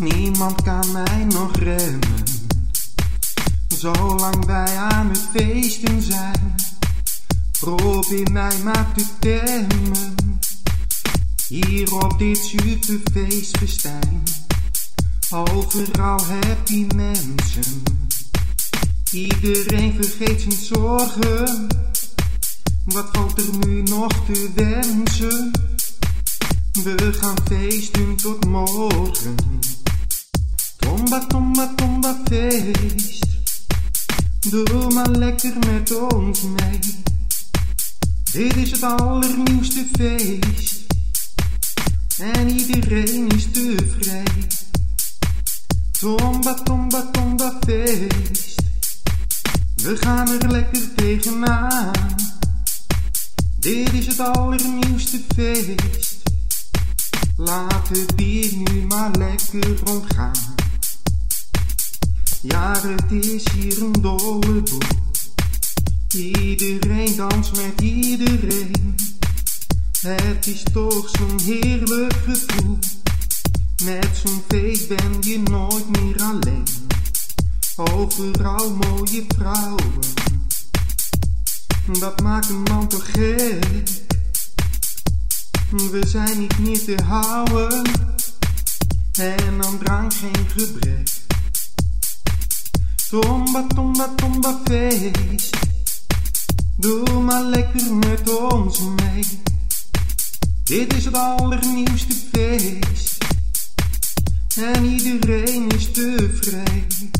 Niemand kan mij nog remmen, zolang wij aan het feesten zijn. Probeer mij maar te temmen, hier op dit superfeestfestijn. Overal happy mensen, iedereen vergeet zijn zorgen. Wat valt er nu nog te wensen? We gaan feesten tot morgen. Doe maar lekker met ons mee. Dit is het allernieuwste feest. En iedereen is tevreden. Tomba, tomba, tomba feest. We gaan er lekker tegenaan. Dit is het allernieuwste feest. Laat het bier nu maar lekker rondgaan. Ja, het is hier een dolle boel. Iedereen danst met iedereen. Het is toch zo'n heerlijk gevoel. Met zo'n feest ben je nooit meer alleen. Overal mooie vrouwen. Dat maakt een man toch gek. We zijn niet meer te houden. En aan drank geen gebrek. Tomba, tomba, tomba feest. Doe maar lekker met ons mee. Dit is het allernieuwste feest. En iedereen is tevreden.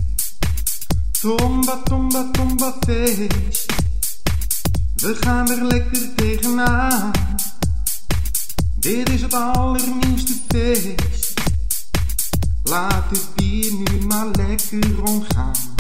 Tomba, tomba, tomba feest. We gaan er lekker tegenaan. Dit is het allernieuwste feest. Laat het bier nu maar lekker rondgaan.